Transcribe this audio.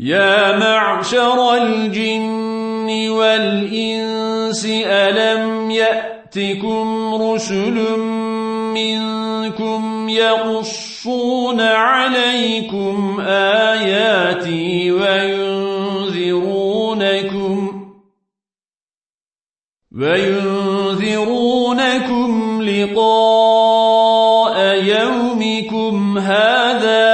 يا معشر الجن والإنس ألم يأتكم رسل منكم يقصون عليكم آياتي وينذرونكم وينذرونكم لقاء يومكم هذا